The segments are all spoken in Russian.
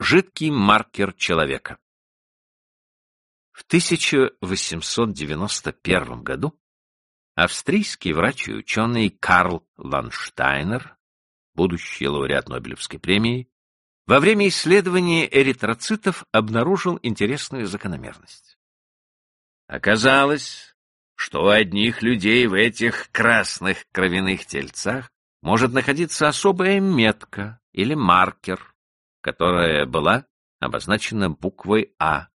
Жидкий маркер человека. В 1891 году австрийский врач и ученый Карл Ланштайнер, будущий лауреат Нобелевской премии, во время исследования эритроцитов обнаружил интересную закономерность. Оказалось, что у одних людей в этих красных кровяных тельцах может находиться особая метка или маркер, которая была обозначена буквой А,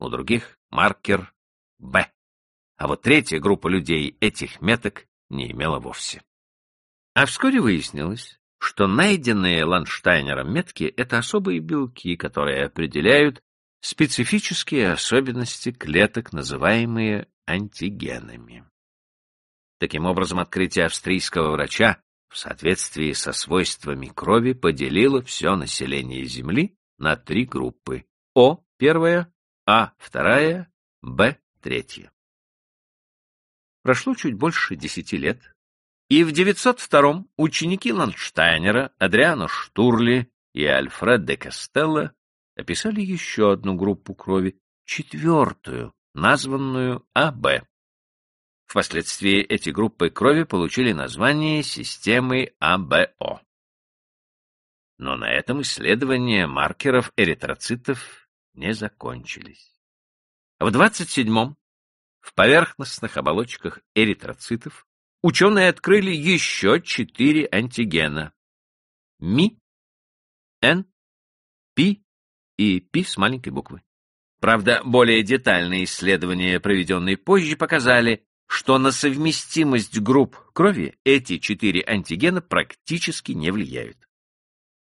у других — маркер Б. А вот третья группа людей этих меток не имела вовсе. А вскоре выяснилось, что найденные Ланштайнером метки — это особые белки, которые определяют специфические особенности клеток, называемые антигенами. Таким образом, открытие австрийского врача в соответствии со свойствами крови поделило все население Земли на три группы. О – первая, А – вторая, Б – третья. Прошло чуть больше десяти лет, и в 902-м ученики Ландштайнера, Адриано Штурли и Альфред де Кастелло описали еще одну группу крови, четвертую, названную АБ. Впоследствии эти группы крови получили название системы АБО. Но на этом исследования маркеров эритроцитов не закончились. В 27-м в поверхностных оболочках эритроцитов ученые открыли еще четыре антигена — МИ, Н, Пи и Пи с маленькой буквы. Правда, более детальные исследования, проведенные позже, показали, что на совместимость групп крови эти четыре антигена практически не влияют.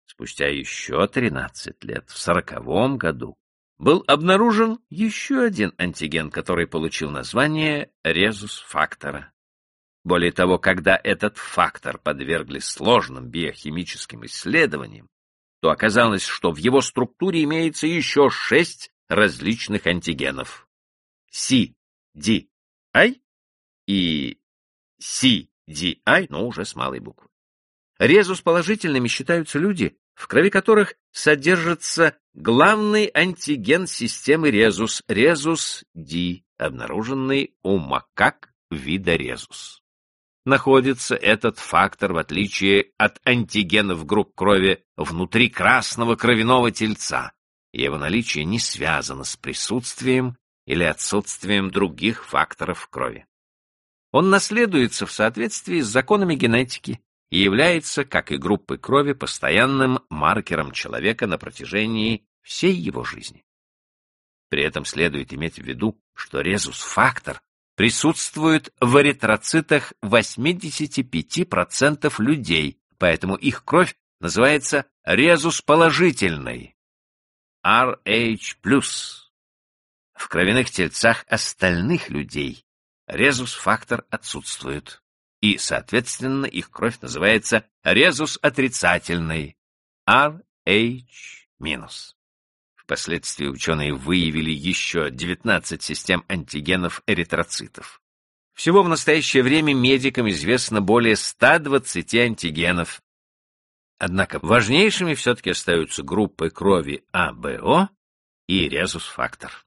Спустя еще 13 лет, в сороковом году, был обнаружен еще один антиген, который получил название резус-фактора. Более того, когда этот фактор подвергли сложным биохимическим исследованиям, то оказалось, что в его структуре имеется еще шесть различных антигенов. C, D, I и CDI, но уже с малой буквы. Резус положительными считаются люди, в крови которых содержится главный антиген системы резус, резус-D, обнаруженный у макак вида резус. Находится этот фактор, в отличие от антигенов групп крови, внутри красного кровяного тельца, и его наличие не связано с присутствием или отсутствием других факторов крови. Он наследуется в соответствии с законами генетики и является, как и группы крови, постоянным маркером человека на протяжении всей его жизни. При этом следует иметь в виду, что резус-фактор присутствует в эритроцитах 85% людей, поэтому их кровь называется резус-положительной, RH+. В кровяных тельцах остальных людей резус-фактор отсутствует, и, соответственно, их кровь называется резус отрицательной, RH-. Впоследствии ученые выявили еще 19 систем антигенов эритроцитов. Всего в настоящее время медикам известно более 120 антигенов. Однако важнейшими все-таки остаются группы крови АБО и резус-фактор.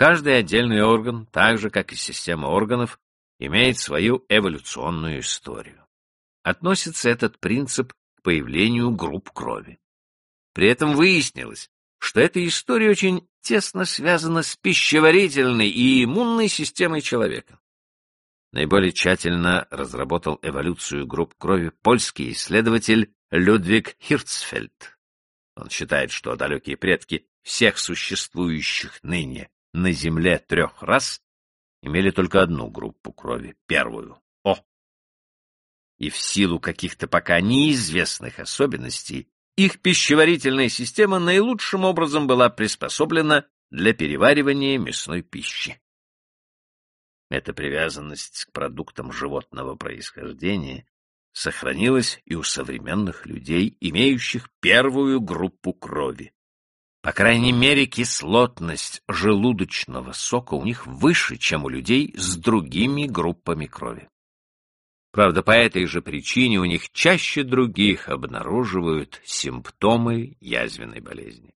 Каждый отдельный орган, так же как и система органов, имеет свою эволюционную историю. Относится этот принцип к появлению групп крови. При этом выяснилось, что эта история очень тесно связана с пищеварительной и иммунной системой человека. Наиболее тщательно разработал эволюцию групп крови польский исследователь Людвиг Хирцфельд. Он считает, что далекие предки всех существующих ныне на Земле трех рас имели только одну группу крови, первую — О. И в силу каких-то пока неизвестных особенностей их пищеварительная система наилучшим образом была приспособлена для переваривания мясной пищи. Эта привязанность к продуктам животного происхождения сохранилась и у современных людей, имеющих первую группу крови. По крайней мере, кислотность желудочного сока у них выше, чем у людей с другими группами крови. Правда, по этой же причине у них чаще других обнаруживают симптомы язвенной болезни.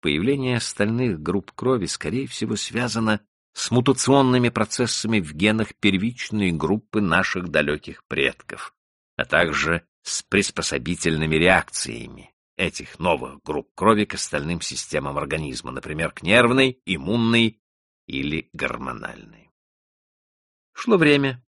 Появление остальных групп крови, скорее всего, связано с мутационными процессами в генах первичной группы наших далеких предков, а также с приспособительными реакциями этих новых групп крови к остальным системам организма, например, к нервной, иммунной или гормональной. Шло время,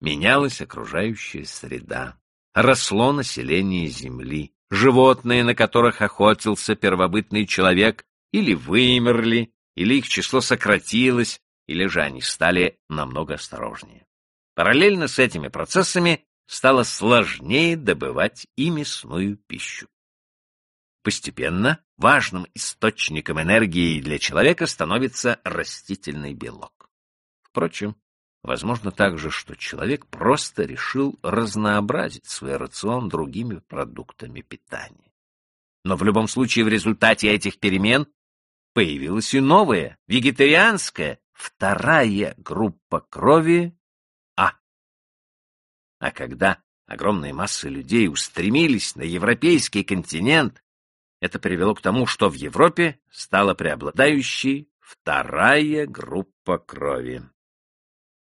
менялась окружающая среда, росло население Земли, животные, на которых охотился первобытный человек, или вымерли, или их число сократилось, или же они стали намного осторожнее. Параллельно с этими процессами стало сложнее добывать и мясную пищу. Постепенно важным источником энергии для человека становится растительный белок. Впрочем, возможно также, что человек просто решил разнообразить свой рацион другими продуктами питания. Но в любом случае в результате этих перемен появилась и новая, вегетарианская, вторая группа крови А. А когда огромные массы людей устремились на европейский континент, это привело к тому, что в Европе стала преобладающей вторая группа крови.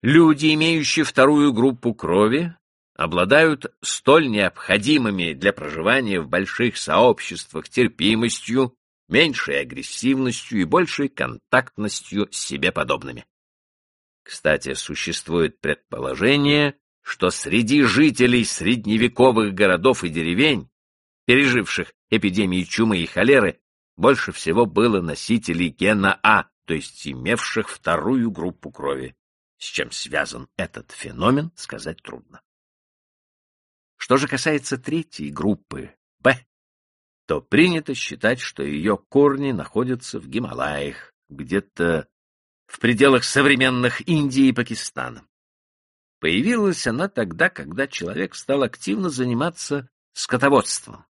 Люди, имеющие вторую группу крови, обладают столь необходимыми для проживания в больших сообществах терпимостью, меньшей агрессивностью и большей контактностью с себе подобными. Кстати, существует предположение, что среди жителей средневековых городов и деревень, переживших эпидемии чумы и холеры, больше всего было носителей гена А, то есть имевших вторую группу крови. С чем связан этот феномен, сказать трудно. Что же касается третьей группы, Б, то принято считать, что ее корни находятся в Гималаях, где-то в пределах современных Индии и Пакистана. Появилась она тогда, когда человек стал активно заниматься скотоводством,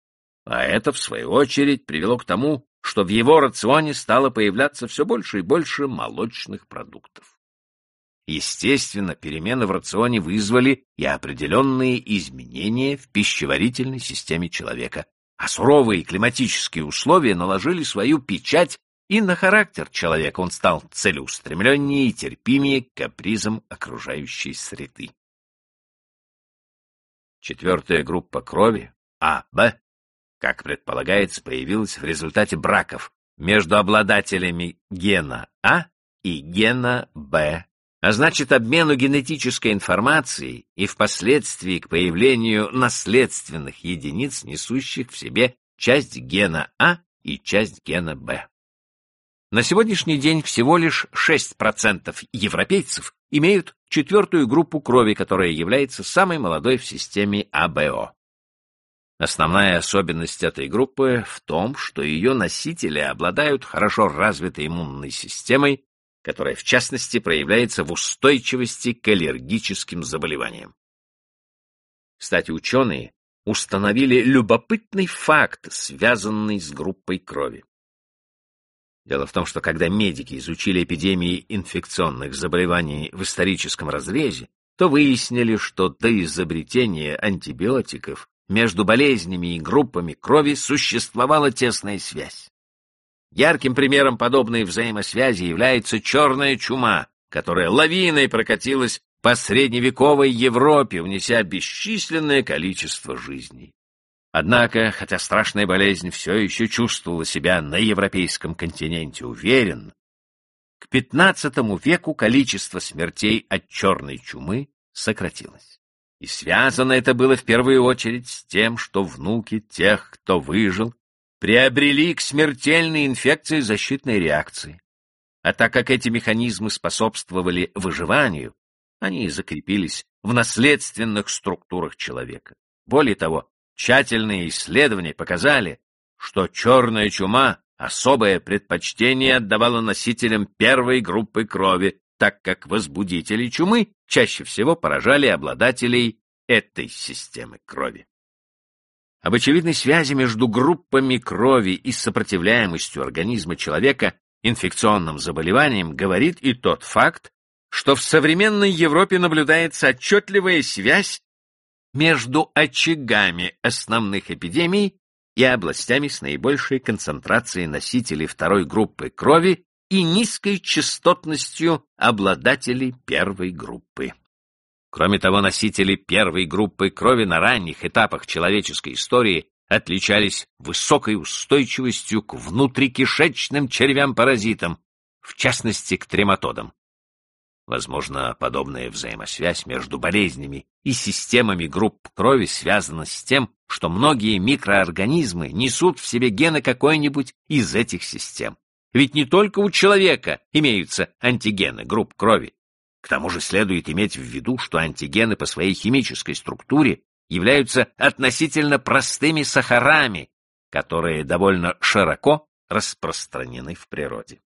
а это, в свою очередь, привело к тому, что в его рационе стало появляться все больше и больше молочных продуктов. Естественно, перемены в рационе вызвали и определенные изменения в пищеварительной системе человека, а суровые климатические условия наложили свою печать и на характер человека он стал целеустремленнее и терпимее к капризам окружающей среды. Четвертая группа крови, А, Б, как предполагается, появилась в результате браков между обладателями гена А и гена Б а значит обмену генетической информацией и впоследствии к появлению наследственных единиц, несущих в себе часть гена А и часть гена Б. На сегодняшний день всего лишь 6% европейцев имеют четвертую группу крови, которая является самой молодой в системе АБО. Основная особенность этой группы в том, что ее носители обладают хорошо развитой иммунной системой которая в частности проявляется в устойчивости к аллергическим заболеваниям. Кстати, ученые установили любопытный факт, связанный с группой крови. Дело в том, что когда медики изучили эпидемии инфекционных заболеваний в историческом разрезе, то выяснили, что до изобретения антибиотиков между болезнями и группами крови существовала тесная связь. Ярким примером подобной взаимосвязи является черная чума, которая лавиной прокатилась по средневековой Европе, внеся бесчисленное количество жизней. Однако, хотя страшная болезнь все еще чувствовала себя на европейском континенте уверенно, к XV веку количество смертей от черной чумы сократилось. И связано это было в первую очередь с тем, что внуки тех, кто выжил, приобрели к смертельной инфекции защитной реакции. А так как эти механизмы способствовали выживанию, они закрепились в наследственных структурах человека. Более того, тщательные исследования показали, что черная чума особое предпочтение отдавала носителям первой группы крови, так как возбудители чумы чаще всего поражали обладателей этой системы крови. Об очевидной связи между группами крови и сопротивляемостью организма человека инфекционным заболеваниям говорит и тот факт, что в современной Европе наблюдается отчетливая связь между очагами основных эпидемий и областями с наибольшей концентрацией носителей второй группы крови и низкой частотностью обладателей первой группы. Кроме того, носители первой группы крови на ранних этапах человеческой истории отличались высокой устойчивостью к внутрикишечным червям-паразитам, в частности к трематодам. Возможно, подобная взаимосвязь между болезнями и системами групп крови связана с тем, что многие микроорганизмы несут в себе гены какой-нибудь из этих систем. Ведь не только у человека имеются антигены групп крови. К тому же следует иметь в виду, что антигены по своей химической структуре являются относительно простыми сахарами, которые довольно широко распространены в природе.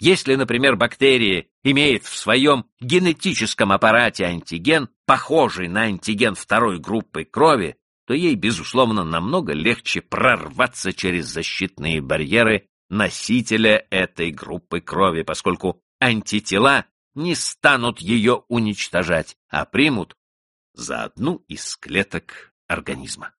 Если, например, бактерия имеет в своем генетическом аппарате антиген, похожий на антиген второй группы крови, то ей, безусловно, намного легче прорваться через защитные барьеры носителя этой группы крови, поскольку антитела не станут ее уничтожать, а примут за одну из клеток организма.